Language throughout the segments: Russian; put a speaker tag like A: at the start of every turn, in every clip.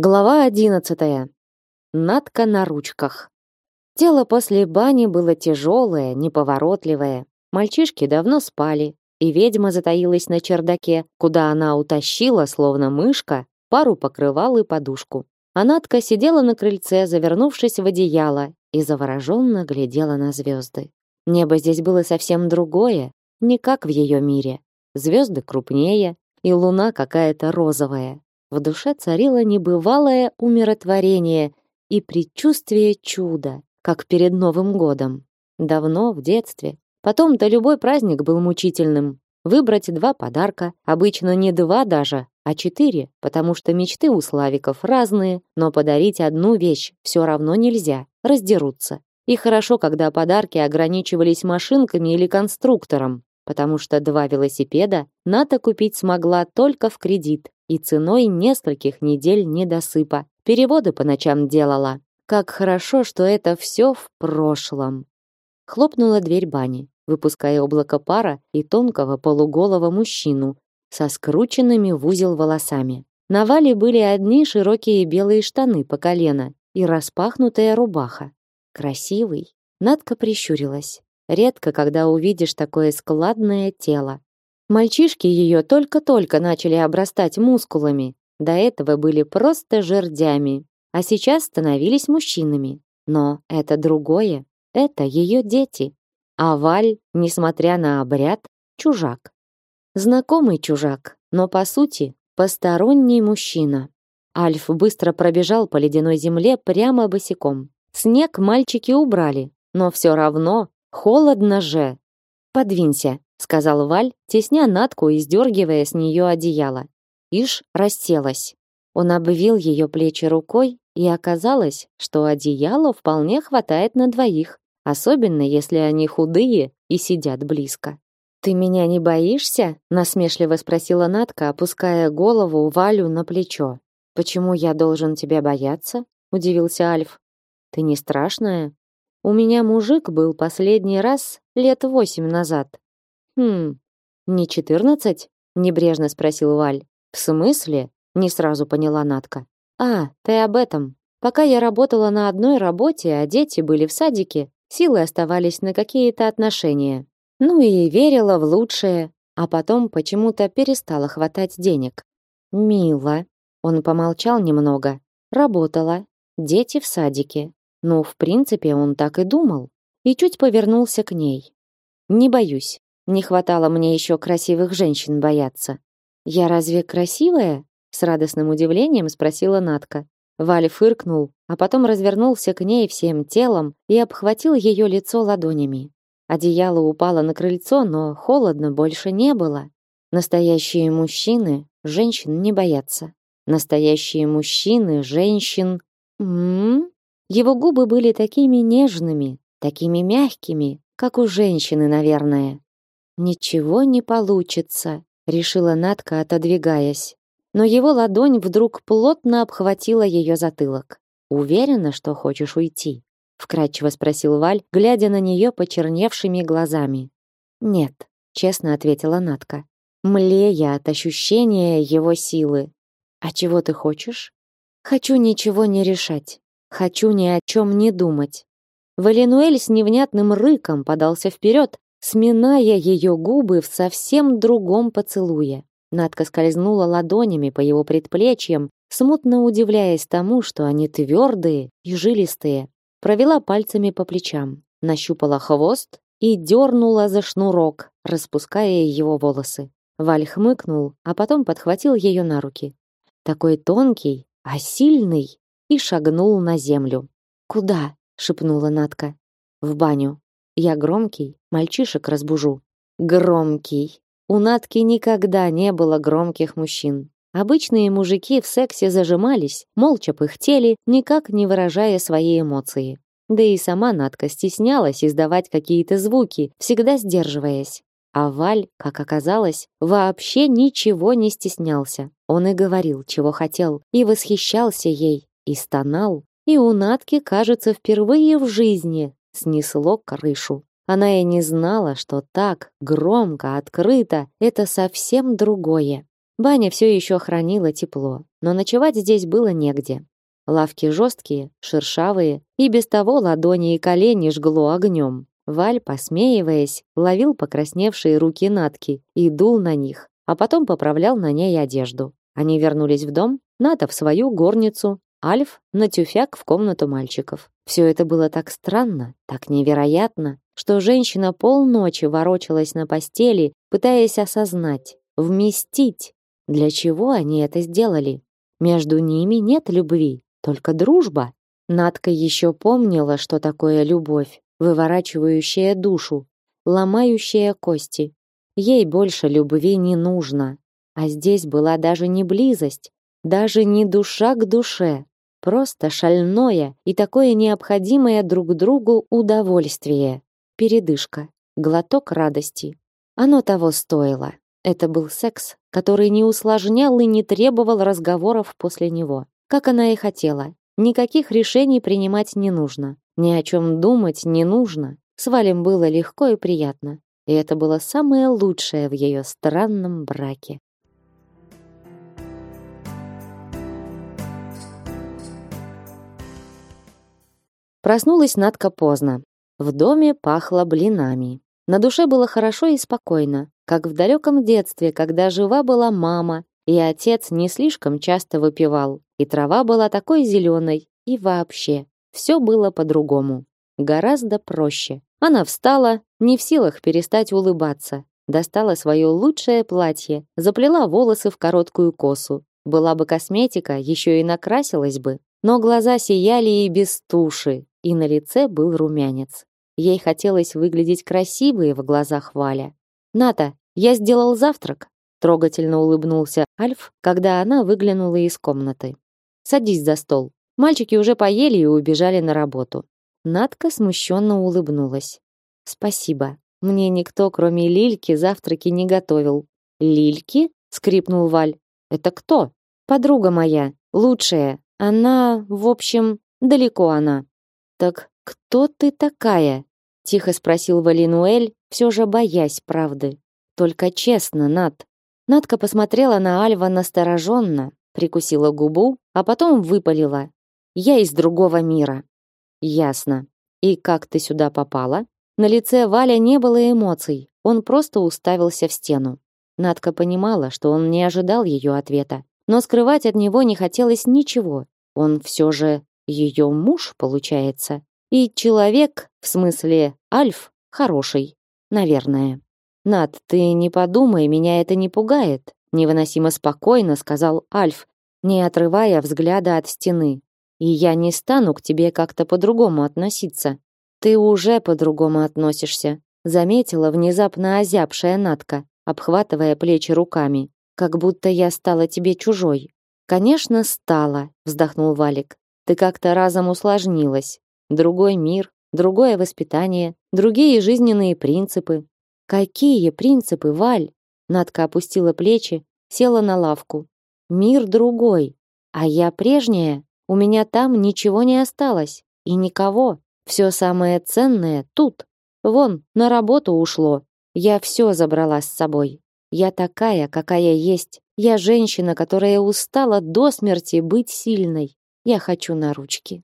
A: Глава одиннадцатая. Надка на ручках. Тело после бани было тяжелое, неповоротливое. Мальчишки давно спали, и ведьма затаилась на чердаке, куда она утащила, словно мышка, пару покрывал и подушку. А Надка сидела на крыльце, завернувшись в одеяло, и завороженно глядела на звезды. Небо здесь было совсем другое, не как в ее мире. Звезды крупнее, и луна какая-то розовая. В душе царило небывалое умиротворение и предчувствие чуда, как перед Новым годом. Давно, в детстве. Потом-то любой праздник был мучительным. Выбрать два подарка, обычно не два даже, а четыре, потому что мечты у славиков разные, но подарить одну вещь все равно нельзя, раздерутся. И хорошо, когда подарки ограничивались машинками или конструктором, потому что два велосипеда Ната купить смогла только в кредит, и ценой нескольких недель недосыпа. Переводы по ночам делала. Как хорошо, что это все в прошлом. Хлопнула дверь бани, выпуская облако пара и тонкого полуголого мужчину со скрученными в узел волосами. На Вале были одни широкие белые штаны по колено и распахнутая рубаха. Красивый. Надка прищурилась. Редко, когда увидишь такое складное тело. Мальчишки ее только-только начали обрастать мускулами. До этого были просто жердями, а сейчас становились мужчинами. Но это другое. Это ее дети. А Валь, несмотря на обряд, чужак. Знакомый чужак, но по сути посторонний мужчина. Альф быстро пробежал по ледяной земле прямо босиком. Снег мальчики убрали, но все равно холодно же. Подвинься, сказал Валь, тесня Натку и сдергивая с нее одеяло. Иш расселась. Он обвил ее плечи рукой, и оказалось, что одеяла вполне хватает на двоих, особенно если они худые и сидят близко. Ты меня не боишься? насмешливо спросила Натка, опуская голову Валю на плечо. Почему я должен тебя бояться? удивился Альф. Ты не страшная? У меня мужик был последний раз лет восемь назад. Хм, не четырнадцать? Небрежно спросил Валь. В смысле? Не сразу поняла Натка. А, ты об этом. Пока я работала на одной работе, а дети были в садике, силы оставались на какие-то отношения. Ну и верила в лучшее, а потом почему-то перестала хватать денег. Мило. Он помолчал немного. Работала. Дети в садике. Ну, в принципе, он так и думал. И чуть повернулся к ней. Не боюсь. Не хватало мне еще красивых женщин бояться. Я разве красивая? С радостным удивлением спросила Натка. Валя фыркнул, а потом развернулся к ней всем телом и обхватил ее лицо ладонями. Одеяло упало на крыльцо, но холодно больше не было. Настоящие мужчины женщин не боятся. Настоящие мужчины женщин. М, -м, -м. Его губы были такими нежными, такими мягкими, как у женщины, наверное. Ничего не получится, решила Натка, отодвигаясь. Но его ладонь вдруг плотно обхватила ее затылок. Уверена, что хочешь уйти? вкратчиво спросил Валь, глядя на нее почерневшими глазами. Нет, честно ответила Натка, млея от ощущения его силы. А чего ты хочешь? Хочу ничего не решать. Хочу ни о чем не думать. Валенуэль с невнятным рыком подался вперед, сминая ее губы в совсем другом поцелуе. Надка скользнула ладонями по его предплечьям, смутно удивляясь тому, что они твердые и жилистые. Провела пальцами по плечам, нащупала хвост и дернула за шнурок, распуская его волосы. Валь хмыкнул, а потом подхватил ее на руки. Такой тонкий, а сильный, и шагнул на землю. «Куда?» — шепнула Надка. «В баню. Я громкий, мальчишек разбужу. Громкий. У Натки никогда не было громких мужчин. Обычные мужики в сексе зажимались, молча пыхтели, никак не выражая свои эмоции. Да и сама Натка стеснялась издавать какие-то звуки, всегда сдерживаясь. А Валь, как оказалось, вообще ничего не стеснялся. Он и говорил, чего хотел, и восхищался ей, и стонал. И у Натки, кажется, впервые в жизни снесло крышу. Она и не знала, что так громко, открыто это совсем другое. Баня все еще хранила тепло, но ночевать здесь было негде. Лавки жесткие, шершавые, и без того ладони и колени жгло огнем. Валь, посмеиваясь, ловил покрасневшие руки Натки и дул на них, а потом поправлял на ней одежду. Они вернулись в дом, Ната в свою горницу, Альф на тюфяк в комнату мальчиков. Все это было так странно, так невероятно, что женщина полночи ворочалась на постели, пытаясь осознать, вместить, для чего они это сделали. Между ними нет любви, только дружба. Надка еще помнила, что такое любовь, выворачивающая душу, ломающая кости. Ей больше любви не нужно. А здесь была даже не близость, даже не душа к душе, просто шальное и такое необходимое друг другу удовольствие. Передышка, глоток радости. Оно того стоило. Это был секс, который не усложнял и не требовал разговоров после него. Как она и хотела. Никаких решений принимать не нужно. Ни о чем думать не нужно. С Валем было легко и приятно. И это было самое лучшее в ее странном браке. Проснулась Надка поздно. В доме пахло блинами. На душе было хорошо и спокойно, как в далеком детстве, когда жива была мама, и отец не слишком часто выпивал, и трава была такой зеленой, и вообще, все было по-другому. Гораздо проще. Она встала, не в силах перестать улыбаться, достала свое лучшее платье, заплела волосы в короткую косу. Была бы косметика, еще и накрасилась бы. Но глаза сияли и без туши, и на лице был румянец. Ей хотелось выглядеть красивой в глазах Валя. «Ната, я сделал завтрак», — трогательно улыбнулся Альф, когда она выглянула из комнаты. «Садись за стол». Мальчики уже поели и убежали на работу. Натка смущенно улыбнулась. «Спасибо. Мне никто, кроме Лильки, завтраки не готовил». «Лильки?» — скрипнул Валь. «Это кто?» «Подруга моя, лучшая. Она, в общем, далеко она». «Так кто ты такая?» — тихо спросил Валинуэль, все же боясь правды. «Только честно, Над». Надка посмотрела на Альва настороженно, прикусила губу, а потом выпалила. «Я из другого мира». «Ясно. И как ты сюда попала?» На лице Валя не было эмоций, он просто уставился в стену. Надка понимала, что он не ожидал ее ответа, но скрывать от него не хотелось ничего. Он все же ее муж, получается. И человек, в смысле Альф, хороший. Наверное. Над, ты не подумай, меня это не пугает, невыносимо спокойно сказал Альф, не отрывая взгляда от стены. И я не стану к тебе как-то по-другому относиться. Ты уже по-другому относишься, заметила внезапно озябшая Натка, обхватывая плечи руками, как будто я стала тебе чужой. Конечно, стала, вздохнул Валик. Ты как-то разом усложнилась. Другой мир, другое воспитание, другие жизненные принципы. Какие принципы, Валь? Надка опустила плечи, села на лавку. Мир другой, а я прежняя. У меня там ничего не осталось и никого. Все самое ценное тут. Вон, на работу ушло. Я все забрала с собой. Я такая, какая есть. Я женщина, которая устала до смерти быть сильной. Я хочу на ручки.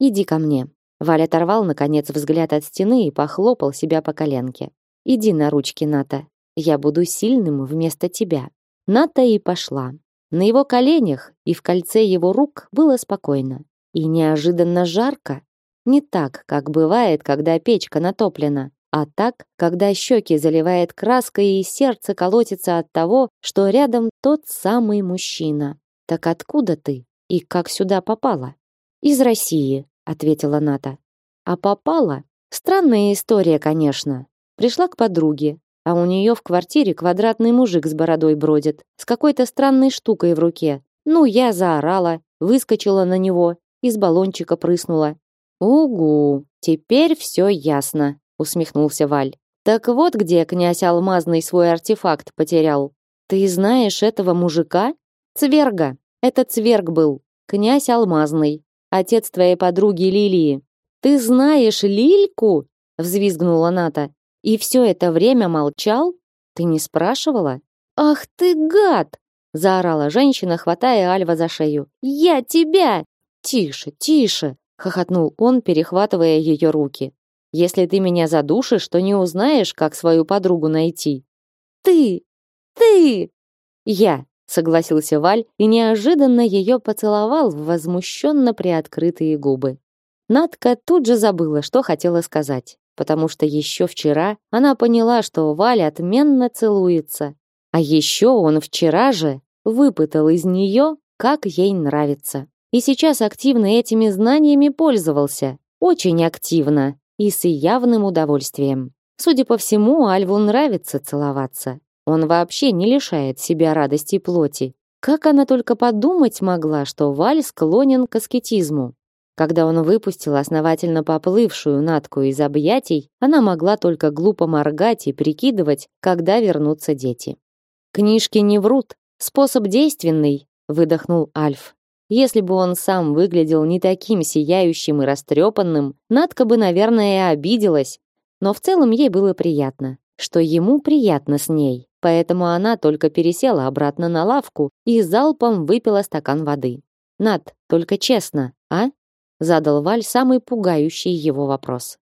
A: Иди ко мне. Валя оторвал наконец взгляд от стены и похлопал себя по коленке. Иди на ручки, Ната. Я буду сильным вместо тебя. Ната и пошла. На его коленях и в кольце его рук было спокойно и неожиданно жарко. Не так, как бывает, когда печка натоплена, а так, когда щеки заливает краской и сердце колотится от того, что рядом тот самый мужчина. Так откуда ты? И как сюда попала? Из России, ответила Ната. А попала? Странная история, конечно. Пришла к подруге, а у нее в квартире квадратный мужик с бородой бродит, с какой-то странной штукой в руке. Ну, я заорала, выскочила на него, из баллончика прыснула. Угу, теперь все ясно, усмехнулся Валь. Так вот где князь Алмазный свой артефакт потерял. Ты знаешь этого мужика? Цверга. Это Цверг был, князь Алмазный, отец твоей подруги Лилии. Ты знаешь Лильку? взвизгнула Ната. И все это время молчал? Ты не спрашивала? Ах ты гад! заорала женщина, хватая Альва за шею. Я тебя! Тише, тише, хохотнул он, перехватывая ее руки. Если ты меня задушишь, то не узнаешь, как свою подругу найти. Ты! Ты! Я, согласился Валь и неожиданно ее поцеловал в возмущенно приоткрытые губы. Надка тут же забыла, что хотела сказать, потому что еще вчера она поняла, что Валь отменно целуется. А еще он вчера же выпытал из нее, как ей нравится. И сейчас активно этими знаниями пользовался. Очень активно и с явным удовольствием. Судя по всему, Альву нравится целоваться. Он вообще не лишает себя радости плоти. Как она только подумать могла, что Валь склонен к аскетизму. Когда он выпустил основательно поплывшую Натку из объятий, она могла только глупо моргать и прикидывать, когда вернутся дети. Книжки не врут, способ действенный, выдохнул Альф. Если бы он сам выглядел не таким сияющим и растрепанным, Натка бы, наверное, обиделась, но в целом ей было приятно, что ему приятно с ней поэтому она только пересела обратно на лавку и залпом выпила стакан воды. «Над, только честно, а?» задал Валь самый пугающий его вопрос.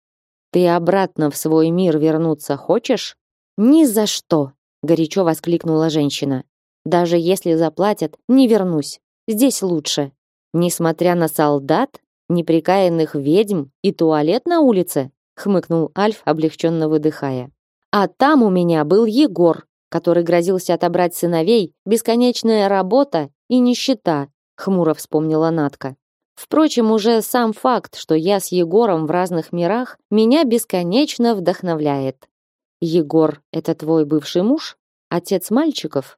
A: «Ты обратно в свой мир вернуться хочешь?» «Ни за что!» горячо воскликнула женщина. «Даже если заплатят, не вернусь. Здесь лучше. Несмотря на солдат, неприкаянных ведьм и туалет на улице?» хмыкнул Альф, облегченно выдыхая. «А там у меня был Егор, который грозился отобрать сыновей, бесконечная работа и нищета, хмуро вспомнила Натка. Впрочем, уже сам факт, что я с Егором в разных мирах, меня бесконечно вдохновляет. Егор это твой бывший муж, отец мальчиков?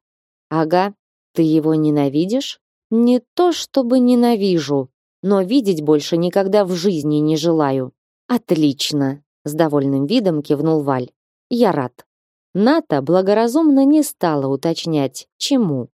A: Ага. Ты его ненавидишь? Не то, чтобы ненавижу, но видеть больше никогда в жизни не желаю. Отлично, с довольным видом кивнул Валь. Я рад. Ната благоразумно не стала уточнять, чему.